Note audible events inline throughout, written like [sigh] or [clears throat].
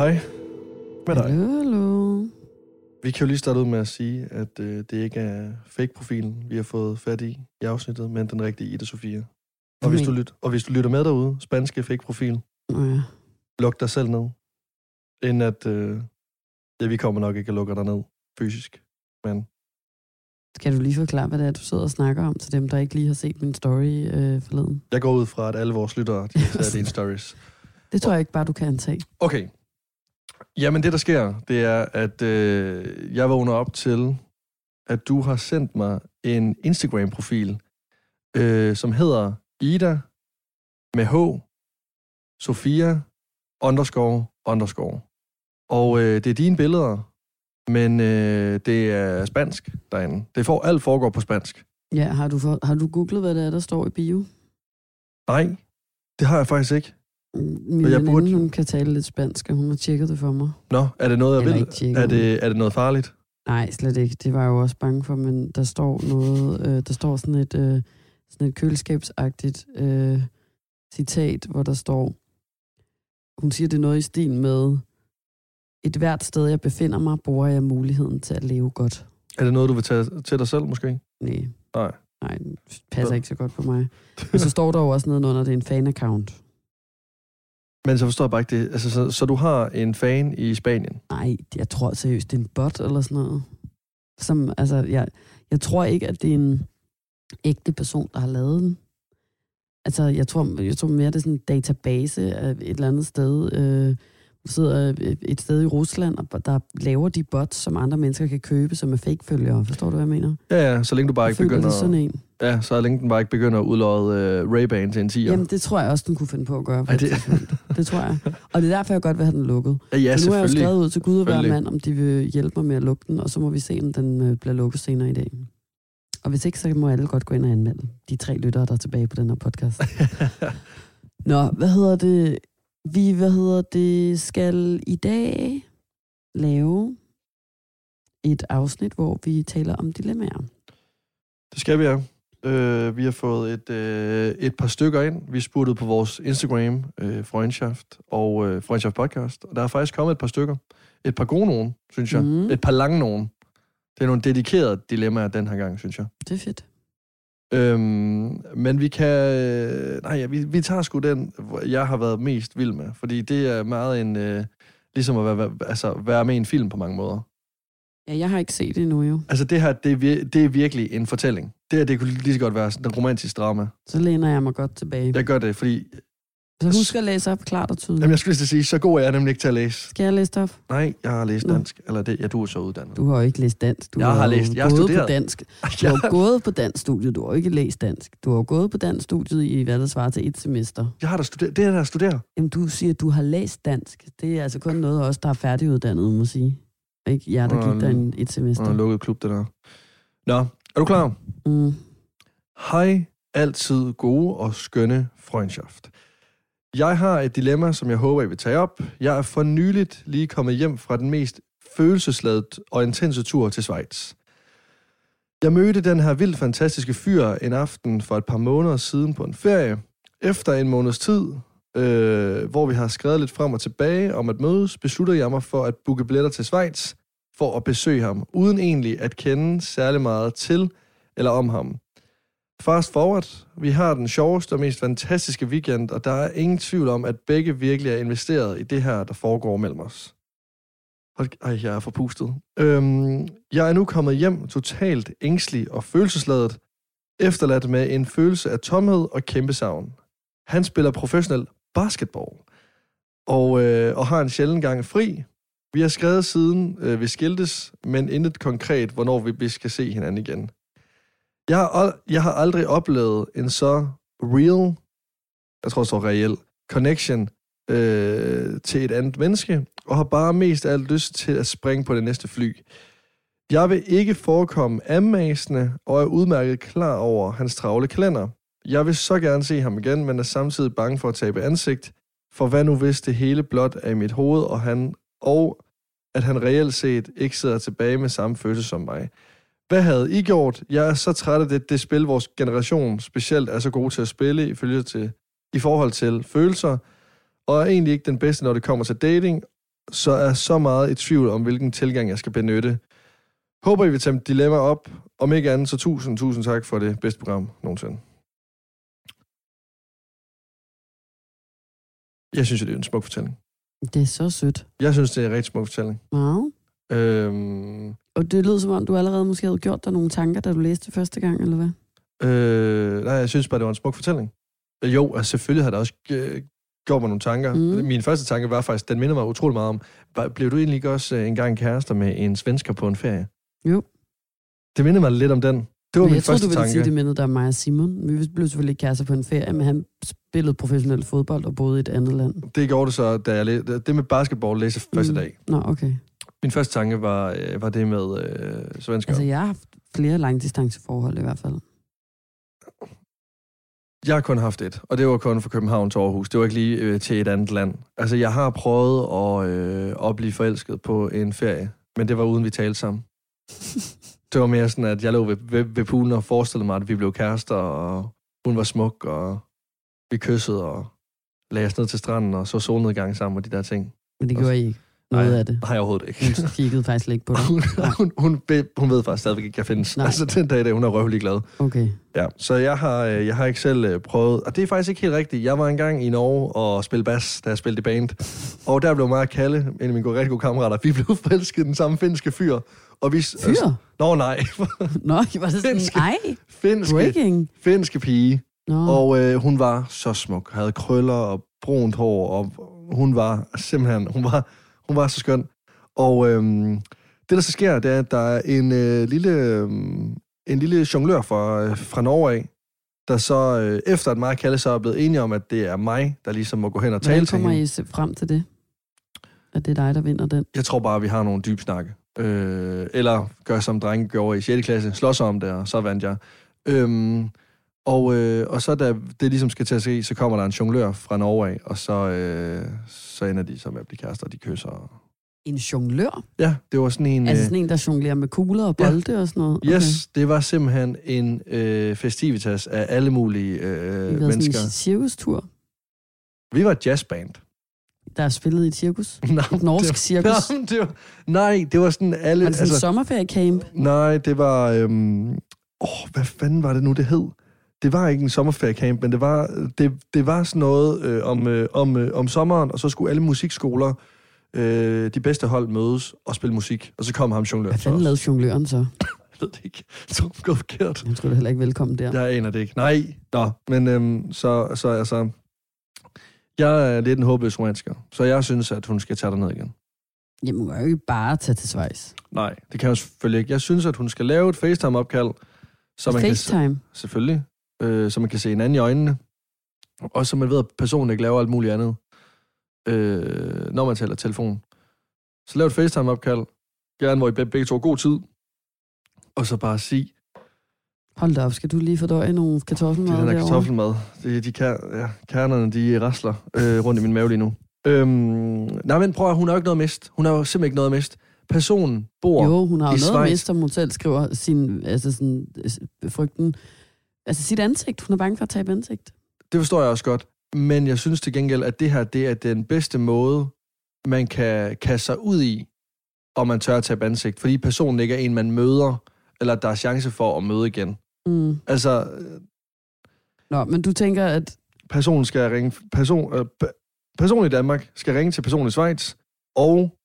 Hej med dig. Hallo, hallo. Vi kan jo lige starte ud med at sige, at øh, det ikke er fake-profilen, vi har fået fat i i afsnittet, men den rigtige Ida Sofia. Og hvis, du lyt, og hvis du lytter med derude, spanske fake-profil, ja. luk dig selv ned. Inden at, øh, ja, vi kommer nok ikke at lukke dig ned fysisk. Men Skal du lige forklare, hvad det er, du sidder og snakker om til dem, der ikke lige har set min story øh, forleden? jeg går ud fra, at alle vores lyttere, de har taget [laughs] dine stories. Det tror jeg ikke bare, du kan antage. Okay. Jamen det, der sker, det er, at øh, jeg vågner op til, at du har sendt mig en Instagram-profil, øh, som hedder Ida med H, Sofia, underscore, underscore. Og øh, det er dine billeder, men øh, det er spansk derinde. Det får, alt foregår på spansk. Ja, har du, for, har du googlet, hvad det er, der står i bio? Nej, det har jeg faktisk ikke. Min jeg jeg burde- veninde, hun kan tale lidt spansk, og hun har tjekket det for mig. Nå, er det noget, jeg Eller vil? Er det, er det noget farligt? Nej, slet ikke. Det var jeg jo også bange for, men der står noget, øh, der står sådan et, øh, sådan et køleskabsagtigt øh, citat, hvor der står, hun siger det er noget i stil med, et hvert sted, jeg befinder mig, bruger jeg muligheden til at leve godt. Er det noget, du vil tage til dig selv, måske? Nej. Nej. Nej, det passer ikke så godt på mig. [laughs] Og så står der jo også noget under, det er en fan-account. Men så forstår jeg bare ikke det. Altså, så, så du har en fan i Spanien? Nej, jeg tror seriøst, det er en bot eller sådan noget. Som, altså, jeg, jeg tror ikke, at det er en ægte person, der har lavet den. Altså, jeg tror, jeg tror mere, det er sådan en database af et eller andet sted. Øh, der sidder et sted i Rusland, og der laver de bots, som andre mennesker kan købe, som er fake-følgere. Forstår du, hvad jeg mener? Ja, ja, så længe du bare Jeg ikke begynder... det er sådan en. Ja, så længe den bare ikke begynder at udlåde uh, Ray-Ban til en 10'er. Jamen, det tror jeg også, den kunne finde på at gøre. Ej, et det- det tror jeg. Og det er derfor, jeg godt vil have den lukket. ja, ja så nu har jeg jo skrevet ud til Gud og hver mand, om de vil hjælpe mig med at lukke den, og så må vi se, om den øh, bliver lukket senere i dag. Og hvis ikke, så må alle godt gå ind og anmelde de tre lyttere, der er tilbage på den her podcast. [laughs] Nå, hvad hedder det? Vi, hvad hedder det, skal i dag lave et afsnit, hvor vi taler om dilemmaer. Det skal vi, ja. Uh, vi har fået et, uh, et par stykker ind. Vi spurgte på vores Instagram, uh, Freundschaft og uh, Freundschaft Podcast. Og der er faktisk kommet et par stykker. Et par gode nogen, synes jeg. Mhm. Et par lange nogen. Det er nogle dedikerede dilemmaer den her gang, synes jeg. Det er fedt. Øhm, men vi kan... øh, Nej, ja, vi, vi tager sgu den, jeg har været mest vild med. Fordi det er meget en... Øh, ligesom at være, være, altså, være med i en film på mange måder. Ja, jeg har ikke set det endnu jo. Altså det her, det er, vir- det er virkelig en fortælling. Det her, det kunne lige så godt være sådan en romantisk drama. Så læner jeg mig godt tilbage. Jeg gør det, fordi... Så husk at læse op klart og tydeligt. Jamen, jeg skulle lige sige, så god er jeg nemlig ikke til at læse. Skal jeg læse det op? Nej, jeg har læst Nå. dansk. Eller det, ja, du er så uddannet. Du har jo ikke læst dansk. Du Jeg har læst- jeg har gået studeret. på dansk. [laughs] Du har gået på dansk studiet. Du har ikke læst dansk. Du har gået på dansk studiet i, hvad der svarer til et semester. Jeg har da studeret. Det er der studerer. Jamen, du siger, at du har læst dansk. Det er altså kun noget os, der er færdiguddannet, må sige. Ikke jer, der Nå, gik der en, et Og semester. en lukket klub, det der. Nå, er du klar? Mm. Hej, altid gode og skønne Freundschaft. Jeg har et dilemma, som jeg håber, I vil tage op. Jeg er for nyligt lige kommet hjem fra den mest følelsesladet og intense tur til Schweiz. Jeg mødte den her vildt fantastiske fyr en aften for et par måneder siden på en ferie. Efter en måneds tid, øh, hvor vi har skrevet lidt frem og tilbage om at mødes, besluttede jeg mig for at booke billetter til Schweiz for at besøge ham, uden egentlig at kende særlig meget til eller om ham. Fast forward, vi har den sjoveste og mest fantastiske weekend, og der er ingen tvivl om, at begge virkelig er investeret i det her, der foregår mellem os. Hold- Ej, jeg er forpustet. Øhm, jeg er nu kommet hjem totalt ængstelig og følelsesladet, efterladt med en følelse af tomhed og kæmpe savn. Han spiller professionel basketball, og, øh, og har en sjældent gang fri. Vi har skrevet siden øh, vi skiltes, men intet konkret, hvornår vi, vi skal se hinanden igen. Jeg har, jeg har aldrig oplevet en så real, jeg tror så reel, connection øh, til et andet menneske, og har bare mest af alt lyst til at springe på det næste fly. Jeg vil ikke forekomme ammasende, og er udmærket klar over hans travle kalender. Jeg vil så gerne se ham igen, men er samtidig bange for at tabe ansigt, for hvad nu hvis det hele blot er i mit hoved, og, han, og at han reelt set ikke sidder tilbage med samme følelse som mig. Hvad havde I gjort? Jeg er så træt af det, det spil, vores generation specielt er så god til at spille i, følge til, i forhold til følelser, og er egentlig ikke den bedste, når det kommer til dating, så er så meget i tvivl om, hvilken tilgang jeg skal benytte. Håber, I vil tage dilemma op. Om ikke andet, så tusind, tusind tak for det bedste program nogensinde. Jeg synes, det er en smuk fortælling. Det er så sødt. Jeg synes, det er en rigtig smuk fortælling. Wow. Øhm, Og det lyder som om, du allerede måske havde gjort dig nogle tanker, da du læste det første gang, eller hvad? øh, nej, jeg synes bare, det var en smuk fortælling. Øh, Jo, altså selvfølgelig har der også øh, gjort mig nogle tanker. Mm. Min første tanke var faktisk, den minder mig utrolig meget om, blev du egentlig også øh, engang kærester med en svensker på en ferie? Jo. Det minder mig lidt om den. Det var Men min jeg tror, første du ville tanke. sige, det mindede dig om mig og Simon. Vi blev selvfølgelig ikke kærester på en ferie, men han spillede professionel fodbold og boede i et andet land. Det gjorde det så, da jeg læste, det med basketball læste første Mm. dag. Nå, okay. Min første tanke var, øh, var det med øh, svensker. Altså, jeg har haft flere langdistanceforhold i hvert fald. Jeg har kun haft et, og det var kun fra København til Aarhus. Det var ikke lige øh, til et andet land. Altså, jeg har prøvet at, øh, at blive forelsket på en ferie, men det var uden vi talte sammen. [laughs] Det var mere sådan, at jeg lå ved, ved, ved poolen og forestillede mig, at vi blev kærester, og hun var smuk, og vi kyssede og lagde os ned til stranden og så solnedgang sammen og de der ting. Men det gjorde I ikke. Noget Nej. af det. Nej, overhovedet ikke. Hun kiggede faktisk ikke på [laughs] dig. Hun, hun, hun, be- hun ved faktisk stadigvæk ikke, at jeg findes. Nej. Altså, den dag i dag, hun er røvlig glad. Okay. Ja, så jeg har, øh, jeg har ikke selv øh, prøvet, og det er faktisk ikke helt rigtigt. Jeg var engang i Norge og spille bas, da jeg spillede i band. Og der blev mig og Kalle, en af mine gode, rigtig gode kammerater, [laughs] vi blev forelsket den samme finske fyr. Og vi, Altså, Fyr? nå nej, [laughs] Nå, var det sådan, Finske. ej, finske, breaking. finske pige. Nå, Og øh, hun var så smuk, havde krøller og brunt hår, og hun var simpelthen, hun var, hun var så skøn. Og øhm, det, der så sker, det er, at der er en øh, lille, øhm, en lille jonglør fra, øh, fra Norge af, der så, øh, efter at mig og Kalle så er blevet enige om, at det er mig, der ligesom må gå hen og tale hvordan til kommer hende. I se- frem til det? At det er dig, der vinder den? Jeg tror bare, vi har nogle dybe snakke. Øh, eller gør som drenge gjorde i 6. klasse, slås om det, og så vandt jeg. Øhm, og, øh, og så da det ligesom skal til at se, så kommer der en jonglør fra Norge af, og så, øh, så ender de så med at blive kærester, og de kysser. En jonglør? Ja, det var sådan en... Altså øh, sådan en, der jonglerer med kugler og Ja. bolde og sådan noget? Yes, det var simpelthen en øh, festivitas af alle mulige øh, Okay. Det var mennesker. sådan en cirkustur, Vi var jazzband. Der er spillet i et cirkus. [laughs] Nej, Et norsk det, cirkus. Nej, det var, nej, det var sådan alle... Var det sådan en sommerferiecamp? Nej, det var... Øhm, åh, hvad fanden var det nu, det hed? Det var ikke en sommerferiecamp, men det var, det, det var sådan noget øh, om, øh, om, øh, om sommeren, og så skulle alle musikskoler, øh, de bedste hold, mødes og spille musik. Og så kom ham jonglør. Hvad fanden lavede jongløren så? [laughs] Jeg ved det ikke. Jeg tror, det går forkert. Han skulle da heller ikke velkommen der. Jeg aner det ikke. Nej, nå. Men øhm, så, så altså... Jeg er lidt en håbløs romantiker, så jeg synes, at hun skal tage ned igen. Jamen, hun kan jo ikke bare tage til Schweiz. Nej, det kan jeg selvfølgelig ikke. Jeg synes, at hun skal lave et FaceTime-opkald, så man kan, FaceTime. selvfølgelig, øh, så man kan se hinanden i øjnene, og så man ved, at personen ikke laver alt muligt andet, øh, når man taler telefon. Så lav et FaceTime-opkald, gerne hvor I begge to har god tid, og så bare sig, Hold da op, skal du lige fordøje nogle kartoffelmad det er derovre? kartoffelmad. Det, de kær, ja, kernerne, de rasler øh, rundt i min mave lige nu. Øhm, nej, men prøv at, hun har jo ikke noget at miste. Hun har jo simpelthen ikke noget at miste. Personen bor... Jo, hun har jo noget Schweiz. miste, som hun selv skriver sin, altså sådan, øh, frygten. Altså sit ansigt. Hun er bange for at tabe ansigt. Det forstår jeg også godt. Men jeg synes til gengæld, at det her, det er den bedste måde, man kan kaste sig ud i, om man tør at tabe ansigt. Fordi personen ikke er en, man møder, eller der er chance for at møde igen. Mm. Altså, Nå, men du tænker, at personen skal ringe... Person, øh, pe- personen i Danmark skal ringe til personen i Schweiz, og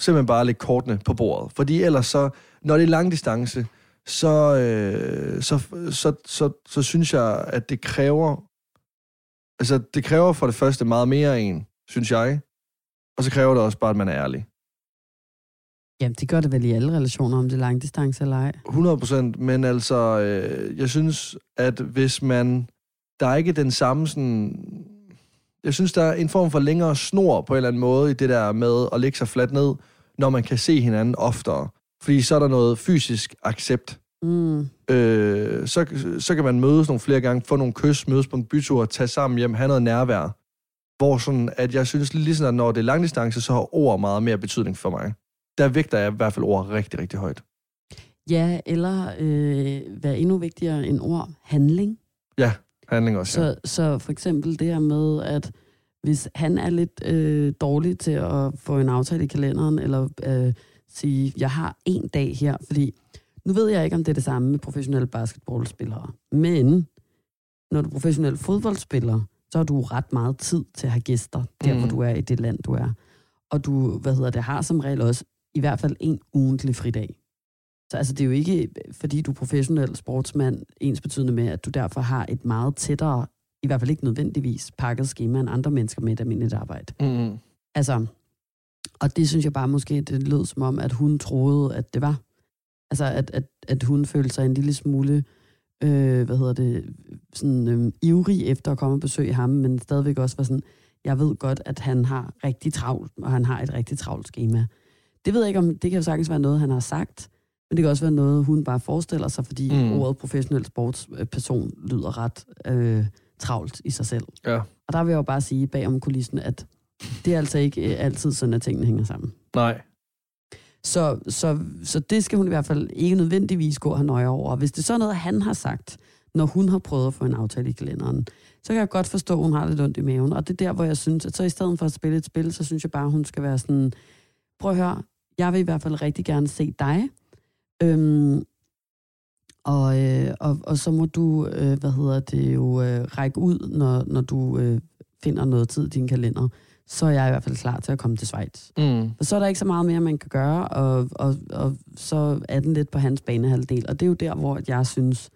simpelthen bare lægge kortene på bordet. Fordi ellers så, når det er lang distance, så, øh, så, så, så, så synes jeg, at det kræver... Altså, det kræver for det første meget mere af en, synes jeg. Og så kræver det også bare, at man er ærlig. Jamen, det gør det vel i alle relationer, om det er langdistance eller ej. 100 procent, men altså, øh, jeg synes, at hvis man... Der er ikke den samme sådan... Jeg synes, der er en form for længere snor på en eller anden måde i det der med at lægge sig fladt ned, når man kan se hinanden oftere. Fordi så er der noget fysisk accept. Mm. Øh, så, så kan man mødes nogle flere gange, få nogle kys, mødes på en bytur, tage sammen hjem, have noget nærvær. Hvor sådan, at jeg synes lidt ligesom, at når det er langdistance, så har ord meget mere betydning for mig. Der vægter jeg i hvert fald ord rigtig, rigtig højt. Ja, eller øh, hvad endnu vigtigere end ord, handling. Handling også, ja. Så, så for eksempel det her med, at hvis han er lidt øh, dårlig til at få en aftale i kalenderen, eller øh, sige, jeg har en dag her, fordi nu ved jeg ikke, om det er det samme med professionelle basketballspillere, men når du er professionel fodboldspiller, så har du ret meget tid til at have gæster, der mm. hvor du er i det land, du er. Og du, hvad hedder det, har som regel også i hvert fald en ugentlig fridag. Så altså, det er jo ikke, fordi du er professionel sportsmand, ens betydende med, at du derfor har et meget tættere, i hvert fald ikke nødvendigvis, pakket schema end andre mennesker med et almindeligt arbejde. Mm. Altså, og det synes jeg bare måske, det lød som om, at hun troede, at det var. Altså, at, at, at hun følte sig en lille smule, øh, hvad hedder det, sådan øh, ivrig efter at komme og besøge ham, men stadigvæk også var sådan, jeg ved godt, at han har rigtig travlt, og han har et rigtig travlt schema. Det ved jeg ikke om, det kan jo sagtens være noget, han har sagt, men det kan også være noget, hun bare forestiller sig, fordi mm. ordet professionel sportsperson lyder ret øh, travlt i sig selv. Ja. Og der vil jeg jo bare sige bag om kulissen, at det er altså ikke øh, altid sådan, at tingene hænger sammen. Nej. Så, så, så det skal hun i hvert fald ikke nødvendigvis gå og nøje over. Hvis det er sådan noget, han har sagt, når hun har prøvet at få en aftale i kalenderen, så kan jeg godt forstå, at hun har lidt ondt i maven. Og det er der, hvor jeg synes, at så i stedet for at spille et spil, så synes jeg bare, at hun skal være sådan, prøv at høre, jeg vil i hvert fald rigtig gerne se dig. Øhm, og, øh, og, og så må du, øh, hvad hedder det jo, øh, række ud, når, når du øh, finder noget tid i din kalender. Så er jeg i hvert fald klar til at komme til Schweiz. Mm. Og så er der ikke så meget mere, man kan gøre, og, og, og så er den lidt på hans banehalvdel. Og det er jo der, hvor jeg synes,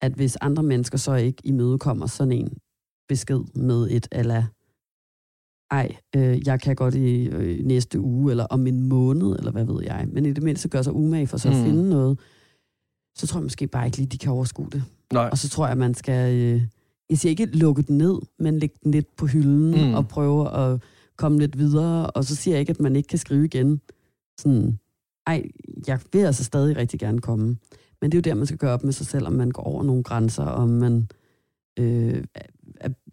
at hvis andre mennesker så ikke imødekommer sådan en besked med et eller ej, øh, jeg kan godt i øh, næste uge, eller om en måned, eller hvad ved jeg. Men i det mindste gør sig umage for så at Mm. finde noget. Så tror jeg måske bare ikke lige, de kan overskue det. Nej. Og så tror jeg, man skal, øh, jeg siger ikke lukke den ned, men lægge den lidt på hylden Mm. og prøve at komme lidt videre. Og så siger jeg ikke, at man ikke kan skrive igen. Sådan, ej, jeg vil altså stadig rigtig gerne komme. Men det er jo der, man skal gøre op med sig selv, om man går over nogle grænser, om man øh,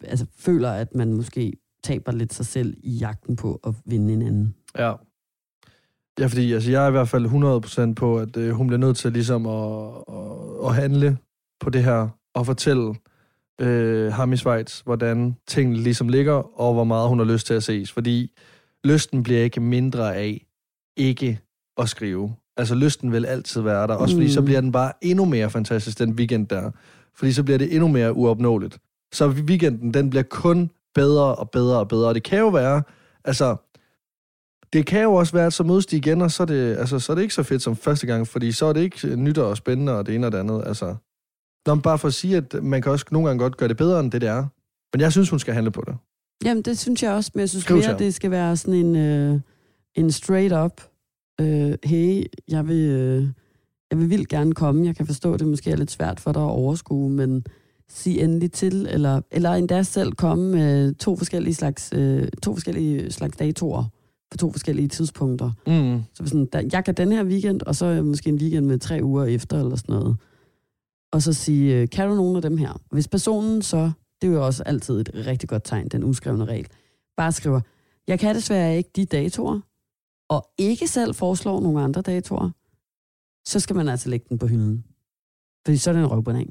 altså, føler, at man måske taber lidt sig selv i jagten på at vinde en anden. Ja. Ja, fordi altså, jeg er i hvert fald 100% på, at øh, hun bliver nødt til ligesom at, at, at handle på det her og fortælle øh, ham i Schweiz, hvordan tingene ligesom ligger, og hvor meget hun har lyst til at ses. Fordi lysten bliver ikke mindre af ikke at skrive. Altså lysten vil altid være der, også fordi Mm. så bliver den bare endnu mere fantastisk, den weekend der. Fordi så bliver det endnu mere uopnåeligt. Så weekenden, den bliver kun bedre og bedre og bedre. Og det kan jo være, altså, det kan jo også være, at så mødes de igen, og så er, det, altså, så er det ikke så fedt som første gang, fordi så er det ikke nyt og spændende, og det ene og det andet. Altså, Nå, bare for at sige, at man kan også nogle gange godt gøre det bedre, end det det er. Men jeg synes, hun skal handle på det. Jamen, det synes jeg også, men jeg synes Skriv mere, det skal være sådan en, øh, en straight up, øh, hey, jeg vil, øh, jeg vil vildt gerne komme, jeg kan forstå, det måske er lidt svært for dig at overskue, men sig endelig til, eller, eller endda selv komme med to forskellige slags, øh, to forskellige slags datoer på to forskellige tidspunkter. Mm. Så sådan, der, jeg kan den her weekend, og så måske en weekend med tre uger efter, eller sådan noget. Og så sige, øh, kan du nogen af dem her? Hvis personen så, det er jo også altid et rigtig godt tegn, den uskrevne regel, bare skriver, jeg kan desværre ikke de datoer, og ikke selv foreslår nogle andre datoer, så skal man altså lægge den på hylden. Fordi så er det en røvbanan.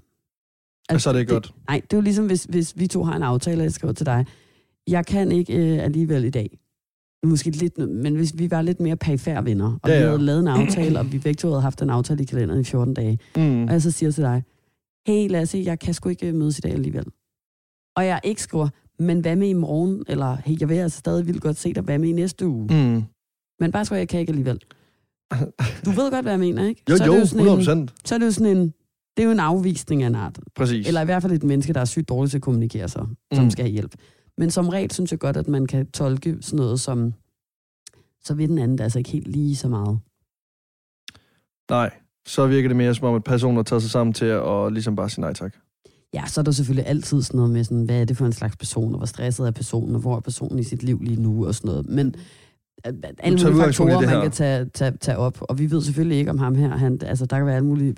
Og så er det ikke godt. Nej, det er jo ligesom, hvis, hvis vi to har en aftale, og jeg skriver til dig, jeg kan ikke øh, alligevel i dag. Måske lidt, men hvis vi var lidt mere perifære venner, og Ja, ja, vi havde lavet en [clears throat] aftale, og vi begge to havde haft en aftale i kalenderen i 14 dage, Mm. og jeg så siger til dig, hey Lasse, jeg kan sgu ikke øh, mødes i dag alligevel. Og jeg ikke skriver, men hvad med i morgen? Eller, hey, jeg vil altså stadig vildt godt se dig, hvad med i næste uge? Mm. Mm. Men bare skriver, jeg kan ikke alligevel. [laughs] Du ved godt, hvad jeg mener, ikke? Jo, så er jo, det jo sådan 100 en, så er det jo sådan en, det er jo en afvisning af en art. Præcis. Eller i hvert fald et menneske, der er sygt dårligt til at kommunikere sig, som Mm. skal have hjælp. Men som regel synes jeg godt, at man kan tolke sådan noget som, så vil den anden det altså ikke helt lige så meget. Nej, så virker det mere som om, at personer tager sig sammen til at ligesom bare sige nej tak. Ja, så er der selvfølgelig altid sådan noget med, sådan, hvad er det for en slags person, og hvor stresset er personen, og hvor er personen i sit liv lige nu, og sådan noget. Men øh, alle mulige faktorer, man kan tage, tage, tage op, og vi ved selvfølgelig ikke om ham her. Han, altså, der kan være alle mulige...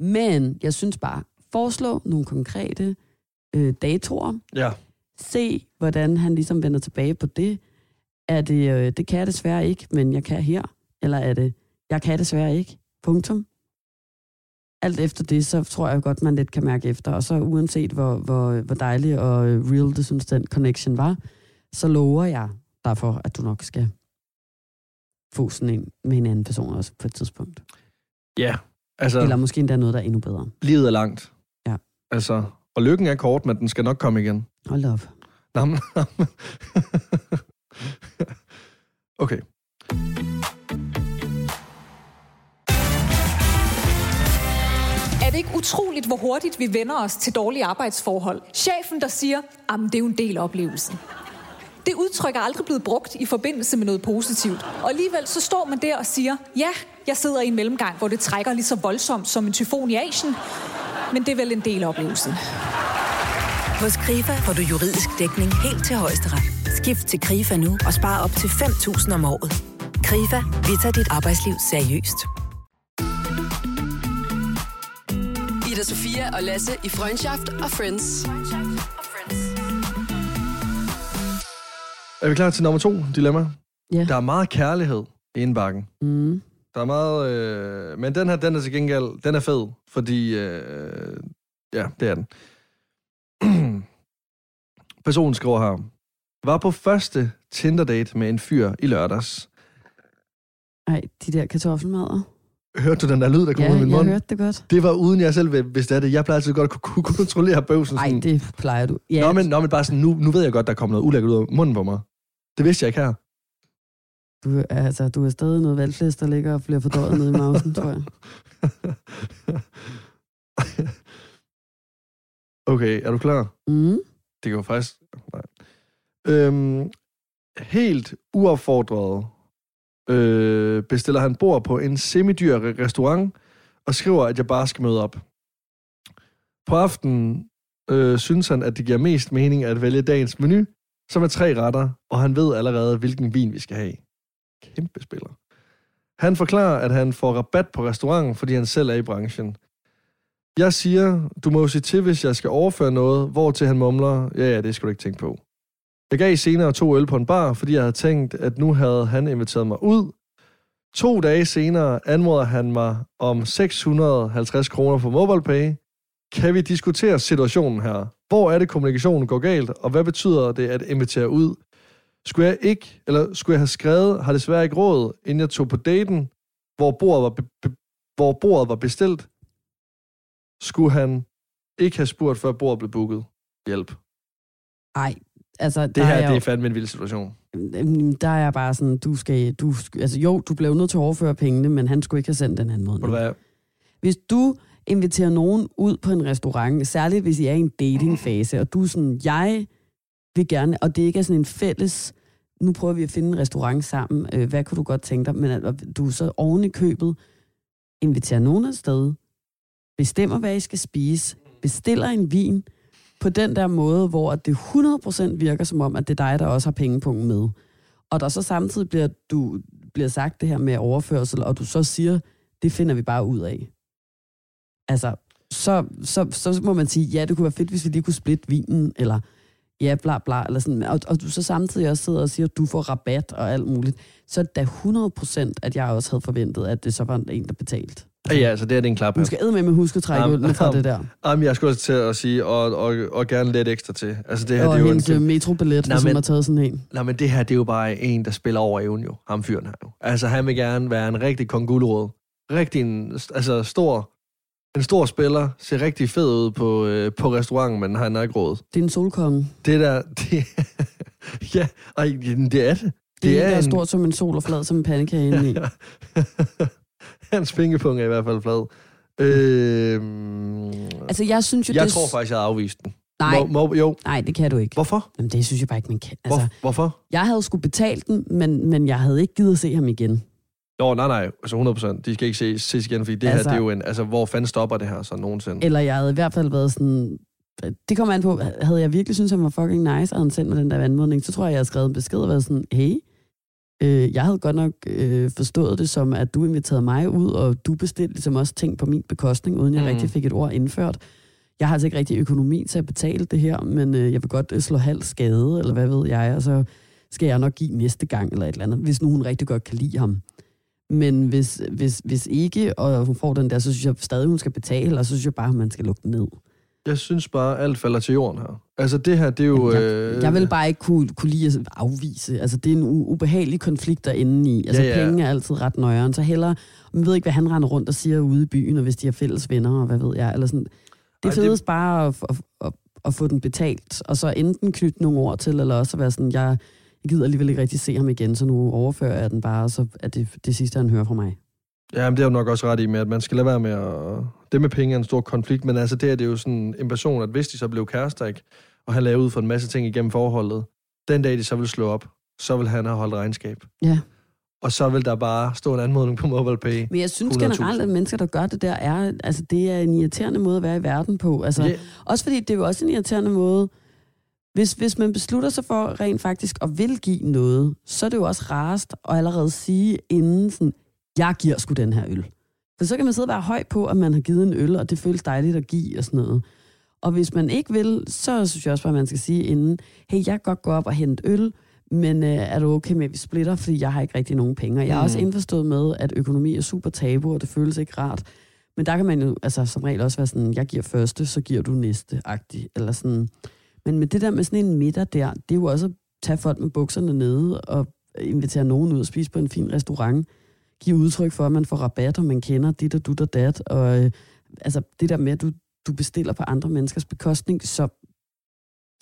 Men jeg synes bare, foreslå nogle konkrete øh, datoer, Ja. se, hvordan han ligesom vender tilbage på det. Er det, øh, det kan jeg desværre ikke, men jeg kan her. Eller er det, jeg kan desværre ikke. Punktum. alt efter det, så tror jeg godt, man lidt kan mærke efter. Og så uanset hvor, hvor, hvor dejlig og real det synes, den connection var, så lover jeg derfor, at du nok skal få sådan en med en anden person også på et tidspunkt. Ja, altså... Eller måske endda noget, der er endnu bedre. Livet er langt. Ja. Altså, og lykken er kort, men den skal nok komme igen. Hold op. Nå, men, okay. Er det ikke utroligt, hvor hurtigt vi vender os til dårlige arbejdsforhold? Chefen, der siger, at det er jo en del af oplevelsen. Det udtryk er aldrig blevet brugt i forbindelse med noget positivt. Og alligevel så står man der og siger, ja, jeg sidder i en mellemgang, hvor det trækker lige så voldsomt som en tyfon i Asien. Men det er vel en del af oplevelsen. Hos KRIFA får du juridisk dækning helt til højesteret. Skift til KRIFA nu og spare op til 5.000 om året. KRIFA, vi tager dit arbejdsliv seriøst. Ida Sofia og Lasse i Freundschaft og Friends. Er vi klar til nummer to dilemma? Ja. Der er meget kærlighed i indbakken. Mm. Der er meget... Øh, men den her, den er til gengæld, den er fed, fordi... Øh, ja, det er den. [clears throat] Personen skriver her. Var på første Tinder-date med en fyr i lørdags. Ej, de der kartoffelmadder. Hørte du den der lyd, der kom Ja, ud af min jeg mund? hørte det godt. Det var uden jeg selv vidste af det. Jeg plejer altid godt at kunne kontrollere bøvsen. Nej, det plejer du. Ja, Nå, men, nå, men bare sådan, nu, nu ved jeg godt, der kommer noget ulækkert ud af munden på mig. Det vidste jeg ikke her. du, altså, du har stadig noget valgflæs, der ligger og bliver fordøjet nede i mausen, tror jeg. [laughs] okay, er du klar? Mm. Det jo faktisk... Nej. Øhm, helt uopfordret øh, bestiller han bord på en semidyr restaurant og skriver, at jeg bare skal møde op. På aftenen øh, synes han, at det giver mest mening at vælge dagens menu, som er tre retter, og han ved allerede, hvilken vin vi skal have. Kæmpe spiller. Han forklarer, at han får rabat på restauranten, fordi han selv er i branchen. Jeg siger, du må jo sige til, hvis jeg skal overføre noget, hvor til han mumler, ja, ja, det skal du ikke tænke på. Jeg gav senere to øl på en bar, fordi jeg havde tænkt, at nu havde han inviteret mig ud. To dage senere anmoder han mig om 650 kroner på MobilePay. Kan vi diskutere situationen her? Hvor er det, kommunikationen går galt, og hvad betyder det at invitere ud? Skulle jeg ikke, eller skulle jeg have skrevet, har desværre ikke råd, inden jeg tog på daten, hvor bordet var, be, be, hvor bordet var bestilt? Skulle han ikke have spurgt, før bordet blev booket? Hjælp. Nej, altså, Det her, er det er jo, fandme en vild situation. Der er jeg bare sådan, du skal, du, altså jo, du blev nødt til at overføre pengene, men han skulle ikke have sendt den anden måde. Ved du hvad? Hvis du inviterer nogen ud på en restaurant, særligt hvis I er i en datingfase, og du er sådan, jeg vil gerne, og det ikke er sådan en fælles, nu prøver vi at finde en restaurant sammen, øh, hvad kunne du godt tænke dig, men at du så oven i købet inviterer nogen afsted, bestemmer, hvad I skal spise, bestiller en vin, på den der måde, hvor at det 100% virker som om, at det er dig, der også har pengepunkten med. Og der så samtidig bliver, du, bliver sagt det her med overførsel, og du så siger, det finder vi bare ud af. Altså, så, så, så må man sige, ja, det kunne være fedt, hvis vi lige kunne splitte vinen, eller ja, bla bla, eller sådan. Og, og du så samtidig også sidder og siger, at du får rabat og alt muligt. Så er det da 100%, at jeg også havde forventet, at det så var en, der betalte. Ja, altså det er det en klap. Du skal med med huske at trække ølene fra [laughs] det der. Jamen, jeg skulle også til at sige, og, og, og gerne lidt ekstra til. Altså det her, Og det er jo en, hendes øh, metrobillet, hun men- har taget sådan en. nej, men det her, det er jo bare en, der spiller over evnen jo. Ham fyren her jo. Altså han vil gerne være en rigtig kong Gulerod. Rigtig en, altså stor, en stor spiller. Ser rigtig fed ud på, øh, på restauranten, men han har ikke råd. Det er en solkonge. Det der, [laughs] det, ja, ej, det er det. Det, er, der er stort som en sol og flad som en pandekage inde i. [laughs] [laughs] Hans pengepung er i hvert fald flad. Øhm, Altså, jeg synes jo, jeg det... tror faktisk, jeg havde afvist den. Nej, Må, må, jo. nej, det kan du ikke. Hvorfor? Jamen, det synes jeg bare ikke, man kan. Hvor, Altså, hvorfor? jeg havde skulle betale den, men, men jeg havde ikke givet at se ham igen. Jo, nej, nej, altså 100%. De skal ikke ses, ses igen, fordi det Altså- her, det er jo en... Altså, hvor fanden stopper det her så nogensinde? Eller jeg havde i hvert fald været sådan... Det kommer an på, havde jeg virkelig synes han var fucking nice, og han sendt mig den der vandmodning, så tror jeg, jeg havde skrevet en besked og været sådan, hey, øh, jeg havde godt nok øh, forstået det som, at du inviterede mig ud, og du bestilte ligesom også ting på min bekostning, uden jeg Mm. rigtig fik et ord indført. Jeg har altså ikke rigtig økonomi til at betale det her, men øh, jeg vil godt øh, slå halv skade, eller hvad ved jeg, og så skal jeg nok give næste gang, eller et eller andet, hvis nu hun rigtig godt kan lide ham. Men hvis, hvis, hvis ikke, og hun får den der, så synes jeg stadig, hun skal betale, og så synes jeg bare, at man skal lukke den ned. Jeg synes bare, alt falder til jorden her. Altså det her, det er jo... jeg, øh, jeg vil bare ikke kunne, kunne lide at afvise. Altså, det er en ubehagelig konflikt derinde i. Altså, Ja, ja. penge er altid ret nøjeren. Så heller, man ved ikke, hvad han render rundt og siger ude i byen, og hvis de har fælles venner, og hvad ved jeg. Eller sådan. Det er det- bare at, at, at, at, få den betalt, og så enten knytte nogle ord til, eller også være sådan, jeg, jeg gider alligevel ikke rigtig se ham igen, så nu overfører jeg den bare, og så er det det sidste, han hører fra mig. Ja, men det er jo nok også ret i med, at man skal lade være med at... Det med penge er en stor konflikt, men altså det her, det er jo sådan en person, at hvis de så blev kærester, ikke, og han lavede ud for en masse ting igennem forholdet, den dag de så vil slå op, så vil han have holdt regnskab. Ja. Og så vil der bare stå en anmodning på MobilePay. Men jeg synes 100.000. generelt, at mennesker, der gør det der, er, altså, det er en irriterende måde at være i verden på. Altså, Ja, Også fordi det er jo også en irriterende måde, hvis, hvis man beslutter sig for rent faktisk at vil give noget, så er det jo også rarest at allerede sige inden sådan, jeg giver sgu den her øl. For så kan man sidde og være høj på, at man har givet en øl, og det føles dejligt at give og sådan noget. Og hvis man ikke vil, så synes jeg også bare, at man skal sige inden, hey, jeg kan godt gå op og hente øl, men øh, er du okay med, at vi splitter, fordi jeg har ikke rigtig nogen penge. Og jeg er Mm. også indforstået med, at økonomi er super tabu, og det føles ikke rart. Men der kan man jo altså, som regel også være sådan, jeg giver første, så giver du næste, agtig, eller sådan. Men med det der med sådan en middag der, det er jo også at tage folk med bukserne nede og invitere nogen ud og spise på en fin restaurant. Give udtryk for, at man får rabat, og man kender dit og dut og dat. Og øh, altså det der med, at du, du bestiller på andre menneskers bekostning, så,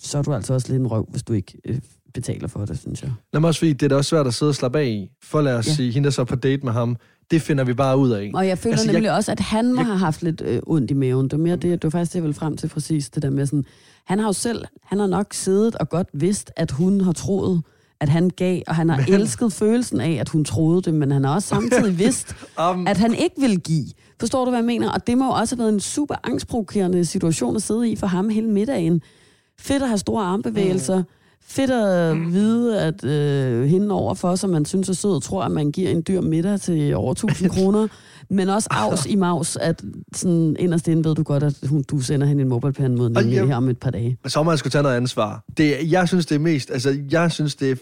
så er du altså også lidt en røv, hvis du ikke øh, betaler for det, synes jeg. Nå, men også fordi, det er da også svært at sidde og slappe af i. For lad os Ja. sige, hende der så på date med ham, det finder vi bare ud af. Og jeg føler Altså, nemlig jeg, også, at han må jeg- have haft lidt øh, ondt i maven. Det var, mere det, det var faktisk det, jeg ville frem til præcis, det der med sådan, han har jo selv, han har nok siddet og godt vidst, at hun har troet, at han gav, og han har Men- elsket følelsen af, at hun troede det, men han har også samtidig [laughs] vidst, Um, at han ikke ville give. Forstår du, hvad jeg mener? Og det må jo også have været en super angstprovokerende situation at sidde i for ham hele middagen. Fedt at have store armbevægelser. Fedt at vide, at øh, hende overfor, som man synes er sød, tror, at man giver en dyr middag til over 1000 [laughs] kroner. Men også afs i maus, at sådan, inderst inde ved du godt, at hun, du sender hende en mobilepande mod jeg- her om et par dage. så må man skulle tage noget ansvar. Det, jeg synes, det er mest, altså, jeg synes, det er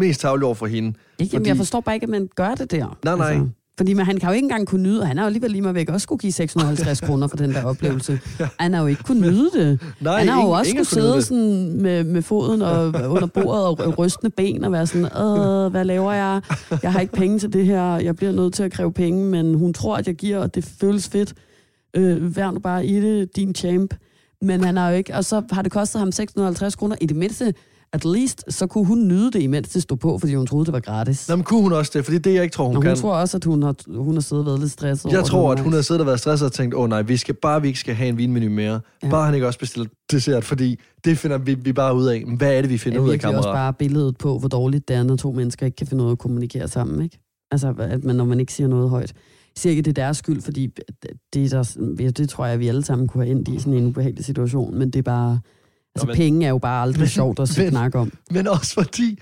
mest tavligt over for hende. Ikke, Fordi... Jeg forstår bare ikke, at man gør det der. Nej, nej. Fordi man, han kan jo ikke engang kunne nyde, og han har jo alligevel lige mig væk også skulle give 650 [laughs] kroner for den der oplevelse. Han har jo ikke kunne nyde det. Nej, han har jo ingen- også skulle sidde sådan med, med foden og [laughs] under bordet og rystende ben og være sådan, Åh, hvad laver jeg? Jeg har ikke penge til det her. Jeg bliver nødt til at kræve penge, men hun tror, at jeg giver, og det føles fedt. Øh, vær nu bare i det, din champ. Men han har jo ikke, og så har det kostet ham 650 kroner. I det mindste, at least, så kunne hun nyde det, imens det stod på, fordi hun troede, det var gratis. Nå, men kunne hun også det? Fordi det, jeg ikke tror, hun, og kan. hun tror også, at hun har, hun har siddet og været lidt stresset jeg tror, det at hun har siddet og været stresset og tænkt, åh oh, nej, vi skal bare, vi ikke skal have en vinmenu mere. Ja. Ja. Bare han ikke også bestiller dessert, fordi det finder vi, vi bare ud af. Hvad er det, vi finder er ud af, virkelig også kammerat? bare billedet på, hvor dårligt det er, når to mennesker ikke kan finde ud af at kommunikere sammen, ikke? Altså, at man, når man ikke siger noget højt. Siger ikke, det er deres skyld, fordi det, er der, ja, det tror jeg, at vi alle sammen kunne have endt i sådan en ubehagelig situation, men det er bare... Altså, men- penge er jo bare aldrig Men- sjovt at [laughs] men- snakke om. Men også fordi,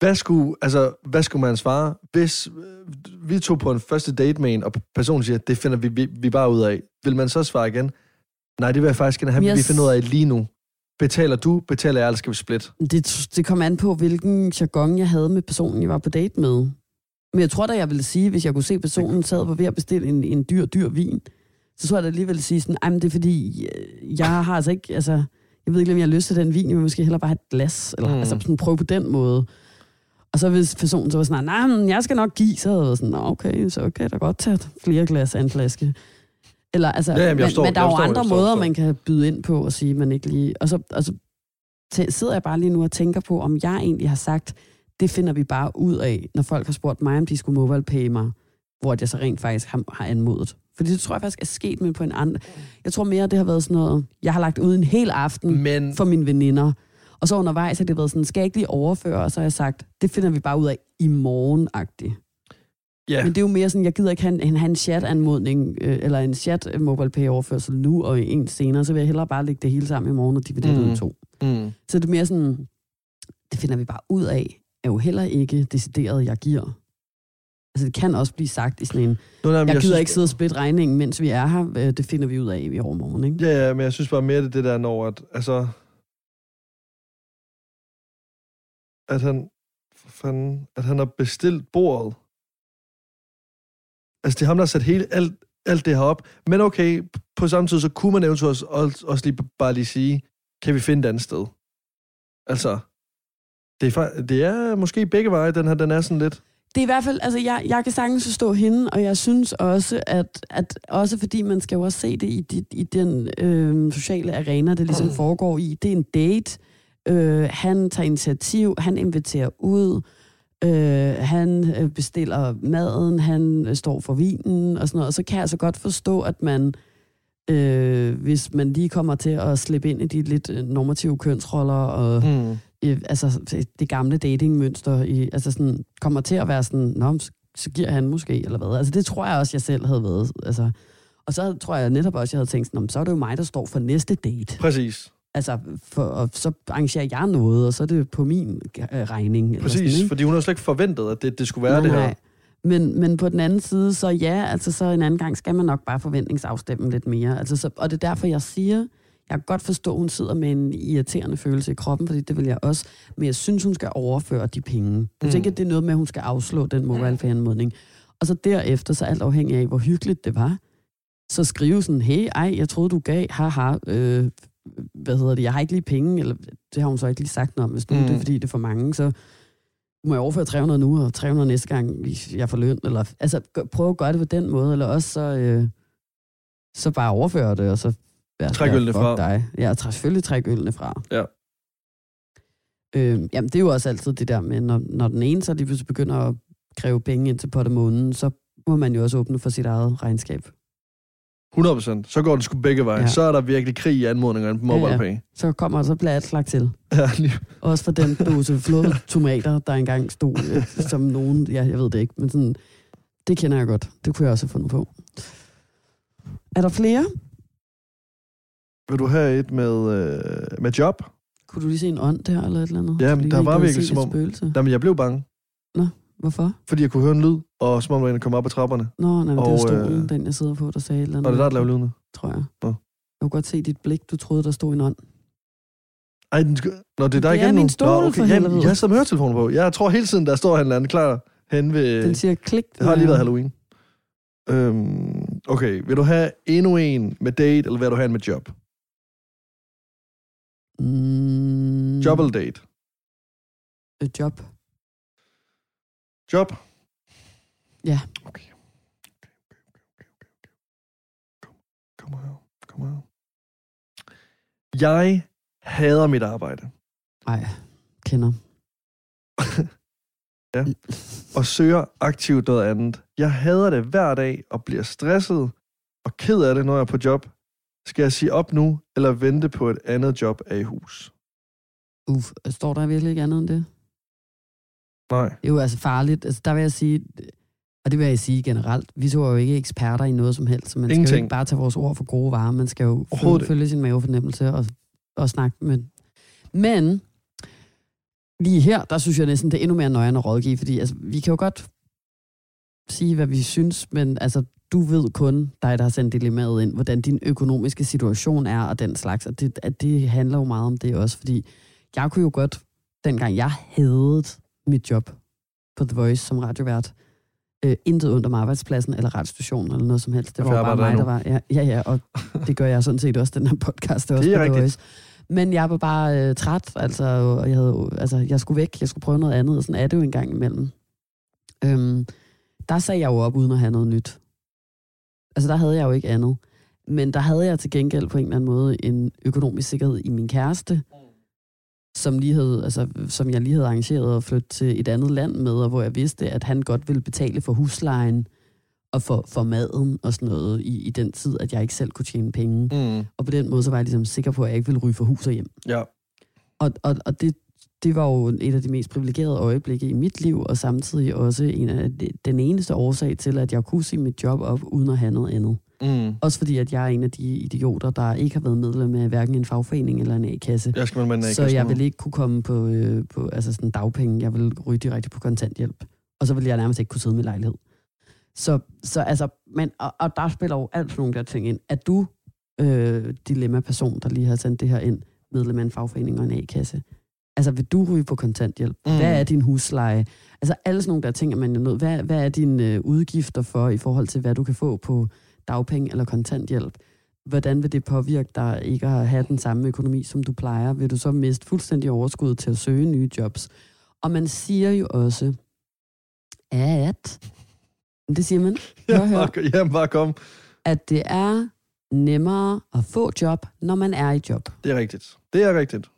hvad skulle, altså, hvad skulle man svare, hvis øh, vi tog på en første date med en, og personen siger, det finder vi, vi, vi bare ud af. Vil man så svare igen? Nej, det vil jeg faktisk gerne have, Men vi finder ud af lige nu. Betaler du, betaler jeg, eller skal vi split? Det, det kom an på, hvilken jargon jeg havde med personen, jeg var på date med. Men jeg tror da, jeg ville sige, hvis jeg kunne se, personen sad var ved at bestille en, en dyr, dyr vin, så tror jeg da alligevel sige sådan, "Ej, men det er fordi, øh, jeg har altså ikke, altså, jeg ved ikke, om jeg har lyst til den vin, jeg vil måske hellere bare have et glas, eller Mm. altså sådan prøve på den måde. Og så hvis personen så var sådan, nej, men jeg skal nok give, så havde jeg været sådan, "Nå, okay, så kan jeg da godt tage flere glas af en flaske. Eller, altså, Ja, jamen, men, forstår- men der er jo jeg andre forstår, måder, forstår. man kan byde ind på og sige, man ikke lige... Og så, og så sidder jeg bare lige nu og tænker på, om jeg egentlig har sagt, det finder vi bare ud af, når folk har spurgt mig, om de skulle mobile pay mig, hvor jeg så rent faktisk har, har anmodet. Fordi det tror jeg faktisk er sket, men på en anden... Jeg tror mere, det har været sådan noget, jeg har lagt ud en hel aften Men for mine veninder. Og så undervejs har det været sådan, skal jeg ikke lige overføre? Og så har jeg sagt, det finder vi bare ud af i morgen-agtigt. ja, Men det er jo mere sådan, jeg gider ikke have en, have en chat-anmodning, øh, eller en chat mobile pay overførsel nu og en senere, så vil jeg hellere bare lægge det hele sammen i morgen og dividere det Mm. i to. mm, Så det er mere sådan, det finder vi bare ud af, er jo heller ikke decideret, jeg giver. Altså det kan også blive sagt i sådan en, nu, nej, men jeg gider synes- ikke sidde og splitte regningen, mens vi er her, øh, det finder vi ud af i overmorgen, ikke? Ja, ja, men jeg synes bare mere, det det der, når at, altså, at han, for fanden, at han har bestilt bordet, Altså, det er ham, der har sat hele, alt, alt det her op. Men okay, på samme tid, så kunne man eventuelt også, også, også lige, bare lige sige, kan vi finde et andet sted? Altså, det er, det er måske begge veje, den her, den er sådan lidt... Det er i hvert fald, altså jeg, jeg kan sagtens forstå hende, og jeg synes også, at, at også fordi man skal jo også se det i, i, i den øh, sociale arena, det ligesom foregår i, det er en date, øh, han tager initiativ, han inviterer ud, øh, han øh, bestiller maden, han øh, står for vinen og sådan noget, og så kan jeg altså godt forstå, at man, øh, hvis man lige kommer til at slippe ind i de lidt øh, normative kønsroller, og Mm øh, altså det gamle datingmønster, i, altså sådan, kommer til at være sådan, Nå, så- giver han måske, eller hvad. Altså det tror jeg også, jeg selv havde været. Altså, og så tror jeg netop også, jeg havde tænkt sådan, "Nå, så er det jo mig, der står for næste date. Præcis. Altså, for, og så arrangerer jeg noget, og så er det på min øh, regning. eller Præcis, sådan, ikke? fordi hun har slet ikke forventet, at det, det skulle være Nej, det her. nej. Men, men på den anden side, så ja, altså så en anden gang skal man nok bare forventningsafstemme lidt mere. Altså, så, og det er derfor, jeg siger, jeg kan godt forstå, at hun sidder med en irriterende følelse i kroppen, fordi det vil jeg også. Men jeg synes, hun skal overføre de penge. Jeg Mm. tænker, at det er noget med, at hun skal afslå den mobile Og så derefter, så alt afhængig af, hvor hyggeligt det var, så skrive sådan, hey, ej, jeg troede, du gav, haha, øh, hvad hedder det, jeg har ikke lige penge, eller det har hun så ikke lige sagt noget om, hvis nu Mm. det er, fordi det er for mange, så må jeg overføre 300 nu, og 300 næste gang, hvis jeg får løn, eller, altså, prøv at gøre det på den måde, eller også så, øh, så bare overføre det, og så ja, Træk ølene fra. Dig. Ja, træk, selvfølgelig træk ølene fra. Ja. Øh, jamen, det er jo også altid det der med, når, når den ene så lige pludselig begynder at kræve penge ind til pot måneden, så må man jo også åbne for sit eget regnskab. 100%. Så går det sgu begge veje. Ja. Så er der virkelig krig i anmodningerne på MobilePay. Ja, ja. Så kommer så bliver alt slagt til. [laughs] Ja, lige. Også for den dose flåede tomater, der engang stod øh, som nogen, ja, jeg ved det ikke, men sådan, det kender jeg godt. Det kunne jeg også have fundet på. Er der flere? Vil du have et med, øh, med job? Kunne du lige se en ånd der, eller et eller andet? Ja, men der var og virkelig som om- Spøgelse? Jamen, jeg blev bange, Hvorfor? fordi jeg kunne høre en lyd, og som om der var en, der kom op ad trapperne. Nå, nej, men det Og, var stolen, øh, den jeg sidder på, der sagde et eller andet. Og det er der, der lavede lydene. Tror jeg. Nå. Jeg kunne godt se dit blik, du troede, der stod en ånd. Ej, den. Nå, det er der Det er igen min nu. stol, Nå, for okay. Jamen, helvede. jeg sidder med høretelefoner på. Jeg tror hele tiden, der står han eller anden klar hen ved... Den siger klik. Det har lige været Halloween. Øhm, okay, vil du have endnu en med date, eller vil du have en med job? Mm, Job eller date? Et job. Job? Ja. Okay. okay, okay, okay, okay, okay. Kom, kom her, kom her. Jeg hader mit arbejde, Nej, kender. [laughs] og søger aktivt noget andet. Jeg hader det hver dag, og bliver stresset og ked af det, når jeg er på job. Skal jeg sige op nu, eller vente på et andet job af i hus? Uff, står der virkelig ikke andet end det? Nej. Det er jo altså farligt. Altså, der vil jeg sige, og det vil jeg sige generelt, vi er jo ikke eksperter i noget som helst, så man skal jo Ingenting. ikke bare tage vores ord for gode varer. Man skal jo følge, følge sin mavefornemmelse og, og snakke med. Men lige her, der synes jeg næsten, det er endnu mere nøjende at rådgive, fordi altså, vi kan jo godt sige, hvad vi synes, men altså, du ved kun, dig der har sendt dilemmaet ind, hvordan din økonomiske situation er og den slags, og det, at det handler jo meget om det også, fordi jeg kunne jo godt, dengang jeg havde mit job på The Voice som radiovært, øh, intet ondt om arbejdspladsen eller radiostationen eller noget som helst. Det var bare mig, der var... Ja, ja, ja, og det gør jeg sådan set også, den her podcast. Det også Det er rigtigt. Voice. Men jeg var bare øh, træt, altså, og jeg, havde, altså, jeg skulle væk, jeg skulle prøve noget andet, og sådan er det jo en gang imellem. Øhm, der sagde jeg jo op, uden at have noget nyt. Altså, der havde jeg jo ikke andet. Men der havde jeg til gengæld på en eller anden måde en økonomisk sikkerhed i min kæreste, som, lige havde, altså, som jeg lige havde arrangeret at flytte til et andet land med, og hvor jeg vidste, at han godt ville betale for huslejen og for, for maden og sådan noget i, i den tid, at jeg ikke selv kunne tjene penge. Mm. Og på den måde, så var jeg ligesom sikker på, at jeg ikke ville ryge for hus og hjem. Ja. Og, og, og det, det var jo et af de mest privilegerede øjeblikke i mit liv, og samtidig også en af de, den eneste årsag til, at jeg kunne sige mit job op, uden at have noget andet. Mm. Også fordi, at jeg er en af de idioter, der ikke har været medlem af hverken en fagforening eller en A-kasse. Jeg skal med en Så jeg vil ikke kunne komme på, øh, på altså sådan dagpenge. Jeg vil ryge direkte på kontanthjælp. Og så vil jeg nærmest ikke kunne sidde med lejlighed. Så, så altså, men, og, og der spiller jo alt for nogle der ting ind. Er du øh, dilemma-person, der lige har sendt det her ind, medlem af en fagforening og en A-kasse? Altså, vil du ryge på kontanthjælp? Mm. Hvad er din husleje? Altså, alle sådan nogle der ting, er man jo nødt. Hvad, hvad er dine øh, udgifter for i forhold til, hvad du kan få på dagpenge eller kontanthjælp? Hvordan vil det påvirke dig ikke at have den samme økonomi, som du plejer? Vil du så miste fuldstændig overskud til at søge nye jobs? Og man siger jo også, at... Det siger man. Hør, Jamen, hør bare, jamen, bare kom. at det er nemmere at få job, når man er i job. Det er rigtigt. Det er rigtigt.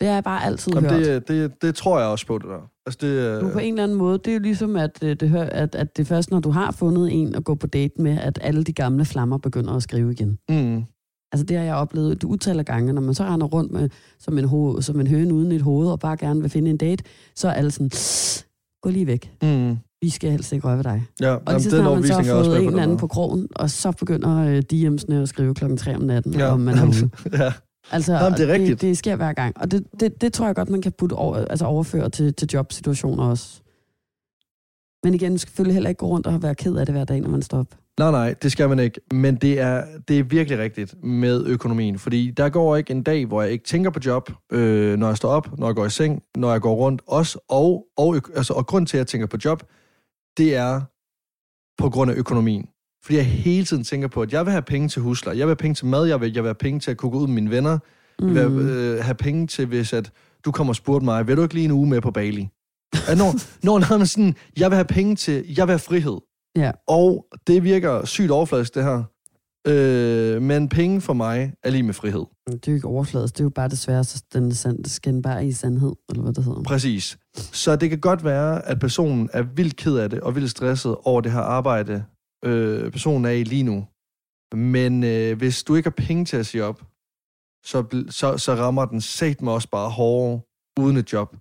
Det har jeg bare altid Jamen, hørt. det, det, det tror jeg også på, det der. Altså, det, Nu på en eller anden måde, det er jo ligesom, at øh, det, at, at det først, når du har fundet en at gå på date med, at alle de gamle flammer begynder at skrive igen. mm, Altså det har jeg oplevet et utal af gange, når man så render rundt med, som, en ho- som en høne uden et hoved, og bare gerne vil finde en date, så er alle sådan, gå lige væk. mm, Vi skal helst ikke røre ved dig. ja, Og lige så snart man så har fået en eller anden den på krogen, og så begynder øh, DM'sene at skrive klokken 3 om natten, ja. og man er ude. [laughs] ja. Altså, Jamen, det er rigtigt. Det, det sker hver gang. Og det, det, det tror jeg godt, man kan putte over, altså overføre til, til jobsituationer også. Men igen, skal selvfølgelig heller ikke gå rundt og være ked af det hver dag, når man står op. Nej, nej, det skal man ikke. Men det er, det er virkelig rigtigt med økonomien. Fordi der går ikke en dag, hvor jeg ikke tænker på job, øh, når jeg står op, når jeg går i seng, når jeg går rundt også. Og, og, altså, og grund til, at jeg tænker på job, det er på grund af økonomien. Fordi jeg hele tiden tænker på, at jeg vil have penge til husleje, jeg vil have penge til mad, jeg vil, jeg vil have penge til at kunne gå ud med mine venner, mm. jeg vil øh, have penge til, hvis at du kommer og spurgte mig, vil du ikke lige en uge med på Bali? At når, når, når man sådan, jeg vil have penge til, jeg vil have frihed. Ja. Og det virker sygt overfladisk, det her. Øh, men penge for mig er lige med frihed. Det er jo ikke overfladisk, det er jo bare det sværeste, den sand, skændbare i sandhed, eller hvad det hedder. Præcis. Så det kan godt være, at personen er vildt ked af det, og vildt stresset over det her arbejde, øh, personen er i lige nu. Men øh, hvis du ikke har penge til at sige op, så, så, så rammer den sat mig også bare hårdere uden et job.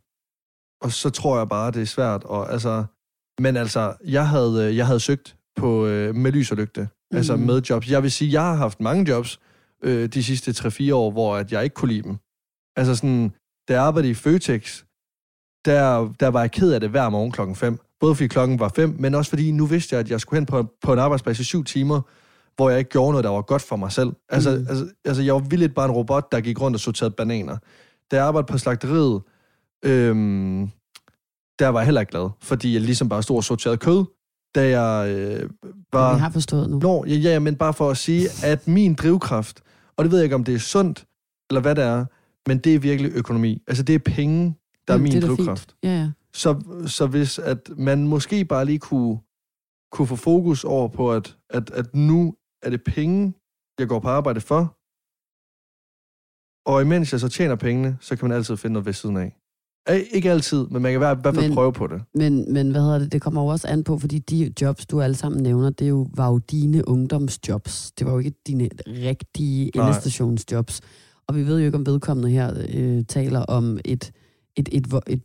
Og så tror jeg bare, det er svært. Og, altså, men altså, jeg havde, øh, jeg havde søgt på, øh, med lys og lygte, mm. altså med jobs. Jeg vil sige, jeg har haft mange jobs øh, de sidste 3-4 år, hvor at jeg ikke kunne lide dem. Altså sådan, da jeg arbejdede i Føtex, der, der var jeg ked af det hver morgen klokken 5. Både fordi klokken var 5, men også fordi nu vidste jeg, at jeg skulle hen på, på en arbejdsplads i 7 timer, hvor jeg ikke gjorde noget, der var godt for mig selv. Altså, Mm. altså, altså jeg var vildt bare en robot, der gik rundt og sorterede bananer. Da jeg arbejdede på slagteriet, øhm, der var jeg heller ikke glad, fordi jeg ligesom bare stod og sorterede kød. Da jeg øh, var... Vi har forstået nu. Nå, ja, ja, men bare for at sige, at min drivkraft, og det ved jeg ikke, om det er sundt, eller hvad det er, men det er virkelig økonomi. Altså, det er penge, der er Mm, min det er drivkraft. fint. Ja, ja. Så, så hvis at man måske bare lige kunne, kunne få fokus over på, at, at, at nu er det penge, jeg går på arbejde for, og imens jeg så tjener pengene, så kan man altid finde noget ved siden af. Ikke altid, men man kan i hvert fald Men- prøve på det. Men, men hvad hedder det, det kommer jo også an på, fordi de jobs, du alle sammen nævner, det er jo, var jo dine ungdomsjobs. Det var jo ikke dine rigtige endestationsjobs. Og vi ved jo ikke, om vedkommende her øh, taler om et, et, et, vo- et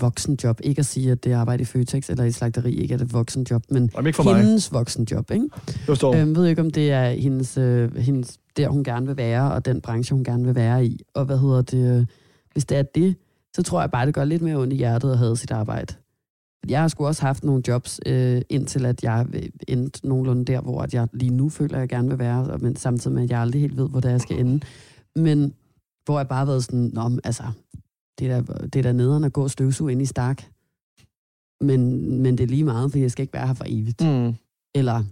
voksenjob. Ikke at sige, at det arbejde i Føtex eller i slagteri ikke er et voksenjob, men Jamen ikke for mig. hendes voksenjob, ikke? Jeg. Øhm, ved ikke, om det er hendes, øh, hendes, der, hun gerne vil være, og den branche, hun gerne vil være i. Og hvad hedder det? øh, Hvis det er det, så tror jeg bare, det gør lidt mere ondt i hjertet at have sit arbejde. Jeg har sgu også haft nogle jobs, øh, indtil at jeg endte nogenlunde der, hvor at jeg lige nu føler, at jeg gerne vil være, men samtidig med, at jeg aldrig helt ved, hvor det er, jeg skal ende. Men hvor jeg bare har været sådan, Nå, altså, det er da, det er da nederen at gå og støvsuge ind i Stark. Men, men det er lige meget, for jeg skal ikke være her for evigt. Mm. Eller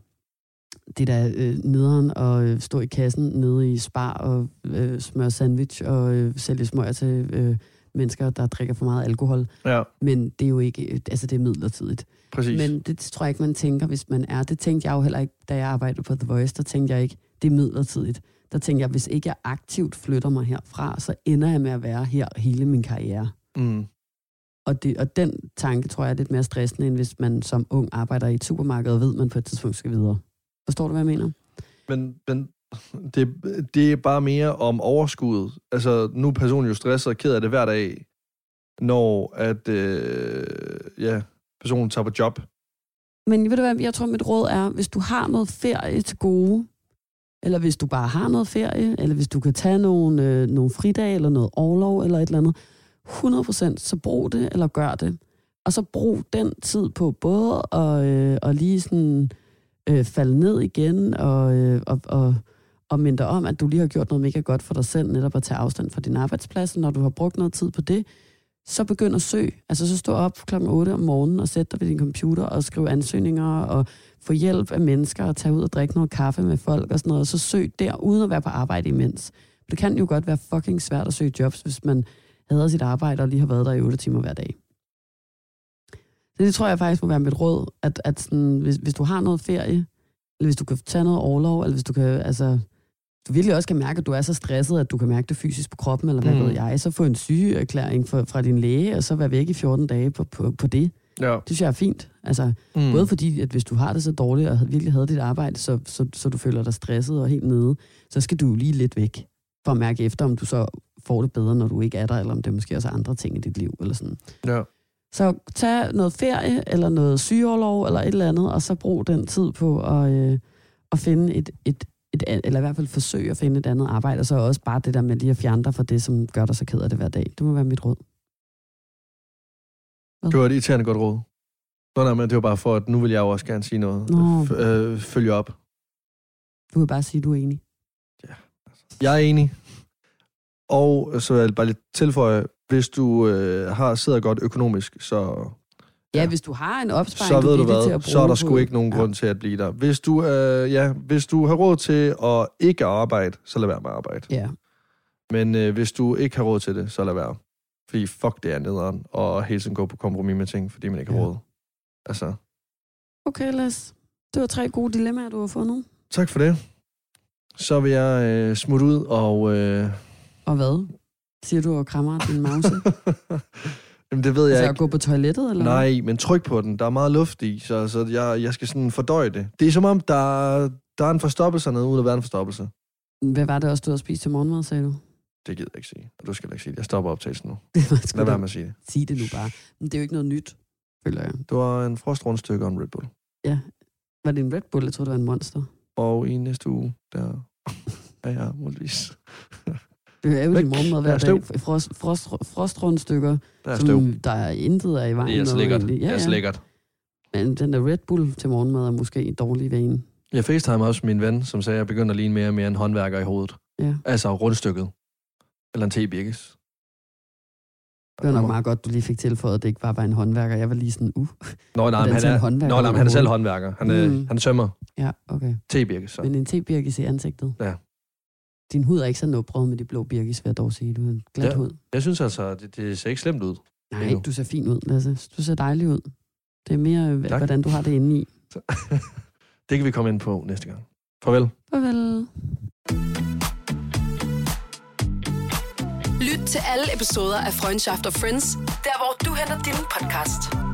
det der øh, nederen og øh, stå i kassen nede i Spar og øh, smøre sandwich og øh, sælge smøger til øh, mennesker, der drikker for meget alkohol. Ja, Men det er jo ikke, øh, altså det er midlertidigt. præcis. Men det tror jeg ikke, man tænker, hvis man er. Det tænkte jeg jo heller ikke, da jeg arbejdede på The Voice. Der tænkte jeg ikke, det er midlertidigt. Der tænkte jeg, hvis ikke jeg aktivt flytter mig herfra, så ender jeg med at være her hele min karriere. Mm. Og, det, og den tanke tror jeg er lidt mere stressende, end hvis man som ung arbejder i et supermarked og ved, at man på et tidspunkt skal videre. Forstår du, hvad jeg mener? Men, men det, det er bare mere om overskuddet. Altså, nu er personen jo stresset og ked af det hver dag, når at, øh, ja, personen tager på job. Men ved du hvad, jeg tror, mit råd er, hvis du har noget ferie til gode, eller hvis du bare har noget ferie, eller hvis du kan tage nogle, øh, nogle fridage, eller noget overlov, eller et eller andet, 100% så brug det, eller gør det. Og så brug den tid på både at, øh, at lige sådan øh, falde ned igen, og, øh, og, og, og minde dig om, at du lige har gjort noget mega godt for dig selv, netop at tage afstand fra din arbejdsplads, når du har brugt noget tid på det, så begynd at søge. Altså så stå op klokken 8 om morgenen og sæt dig ved din computer og skrive ansøgninger og få hjælp af mennesker og tage ud og drikke noget kaffe med folk og sådan noget. Og så søg der, uden at være på arbejde imens. Det kan jo godt være fucking svært at søge jobs, hvis man hader sit arbejde og lige har været der i 8 timer hver dag. Så det tror jeg faktisk må være mit råd, at, at sådan, hvis, hvis du har noget ferie, eller hvis du kan tage noget overlov, eller hvis du kan, altså, du virkelig også kan mærke, at du er så stresset, at du kan mærke det fysisk på kroppen, eller hvad Mm. ved jeg, så få en sygeerklæring fra, fra din læge, og så være væk i 14 dage på, på, på det. Ja. Det synes jeg er fint. Altså, mm. Både fordi, at hvis du har det så dårligt, og virkelig havde dit arbejde, så, så, så du føler dig stresset og helt nede, så skal du lige lidt væk, for at mærke efter, om du så får det bedre, når du ikke er der, eller om det måske også er andre ting i dit liv, eller sådan. Ja. Så tag noget ferie, eller noget sygeoverlov, eller et eller andet, og så brug den tid på at, øh, at finde et, et, et, eller i hvert fald forsøge at finde et andet arbejde, og så også bare det der med lige at fjerne dig fra det, som gør dig så ked af det hver dag. Det må være mit råd. Det var et irriterende godt råd. Nå, nej, men det var bare for, at nu vil jeg jo også gerne sige noget. Nå. F- øh, følge op. Du vil bare sige, at du er enig. Jeg er enig. Og så vil jeg bare lidt tilføje, hvis du øh, har sidder godt økonomisk, så, Ja, Ja. hvis du har en opsparing, så er ved du villig til hvad, at så er bruge der sgu ikke nogen Ja. grund til at blive der. Hvis du, øh, ja, hvis du har råd til at ikke arbejde, så lad være med at arbejde. Ja, Men øh, hvis du ikke har råd til det, så lad være. Fordi fuck, det er nederen, og hele tiden gå på kompromis med ting, fordi man ikke har Ja. råd. Altså, okay, Las. Det var tre gode dilemmaer, du har fundet. tak for det. Så vil jeg øh, smutte ud og... Øh, Og hvad? Siger du og krammer din mause? [laughs] Jamen, det ved jeg altså ikke. at gå på toilettet, eller? Nej, men tryk på den. Der er meget luft i, så, så jeg, jeg skal sådan fordøje det. Det er som om, der, der er en forstoppelse nede, uden at være en forstoppelse. Hvad var det også, du havde spist til morgenmad, sagde du? Det gider jeg ikke sige. Du skal ikke sige det. Jeg stopper optagelsen nu. [laughs] Lad være med at sige det. Sig det nu bare. Men det er jo ikke noget nyt, føler jeg. Det var en frostrundstykke og en Red Bull. Var det en Red Bull? Jeg troede, det var en monster. Og i næste uge, der er jeg muligvis. [laughs] Er din morgenmad hver er dag. Frost, frost, frostrundstykker, Der er støv. som der er intet af i vejen. Det er så med lækkert. egentlig. Det er lækkert. Men den der Red Bull til morgenmad er måske en dårlig vane. Jeg facetime også min ven, som sagde, at jeg begynder at ligne mere og mere en håndværker i hovedet. Ja. Altså rundstykket. Eller en tebirkes. Det var nok meget godt, du lige fik tilføjet, at det ikke bare var en håndværker. Jeg var lige sådan, uh, Nå, nej, men han er, nå, nej, men han er selv håndværker. Han, er, Mm. han sømmer Ja, okay. tebirkes. Så. Men en tebirkis i ansigtet. Ja. Din hud er ikke så nubret med de blå birkis, vil jeg dog sige. Du har en glat Ja. hud. Jeg synes altså, det, det ser ikke slemt ud. Nej, Endnu. du ser fin ud, Lasse. Du ser dejlig ud. Det er mere, øh, Tak. hvordan du har det inde i. [laughs] det kan vi komme ind på næste gang. Farvel. Farvel. Lyt til alle episoder af Freundschaft og Friends, der hvor du henter din podcast.